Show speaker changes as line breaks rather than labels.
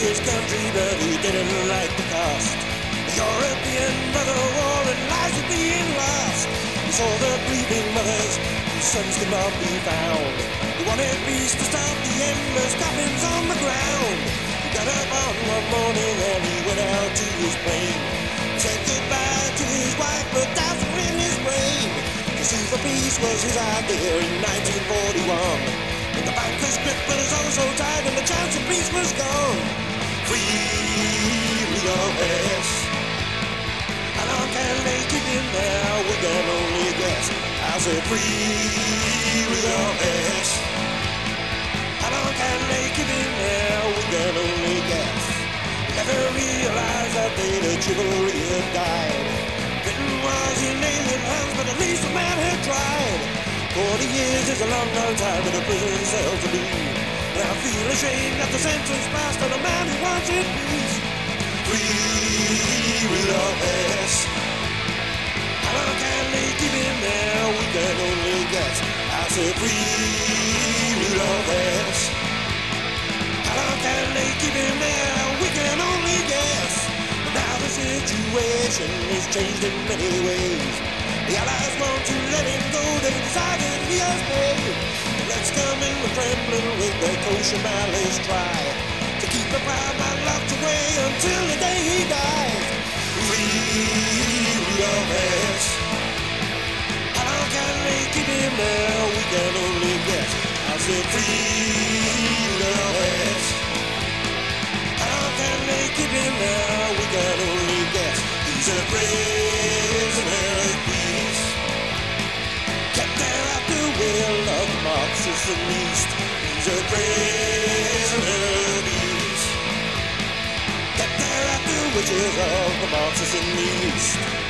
his country, but he didn't like the cost. The European brother war and lives were being lost. He saw the grieving mothers whose sons could not be found. He wanted peace to stop the endless coffins on the ground. He got up on one morning and he went out to his plane. He said goodbye to his wife, but doubts were in his brain. To sue for peace was his idea in 1941. But the banker's grip was also tight and the chance of peace was gone. How long can they keep him there? We can only guess. I said free Rudolf How long can they keep him there? We can only guess. Never realized that the chivalry had died. Britain was in alien hands, but at least the man had tried. Forty years is a long, long time in a prison cell to be. I feel ashamed that the sentence passed on a man who wanted peace. Free Rudolf Hess. How long can they keep him there? We can only guess. I said free Rudolf Hess. How long can they keep him there? We can only guess. But now the situation has changed in many ways. The Allies want to let him go, they decided he has paid. Let's come in the Kremlin with their kosher malice try to keep the proud man locked away until the day he dies. Free Rudolf Hess. How can they keep him there? We can only guess. I said free Rudolf Hess. How can they keep him there? We can only guess. He's a prisoner East. He's a prisoner of East. Kept there at the wishes of the Marxists in the East.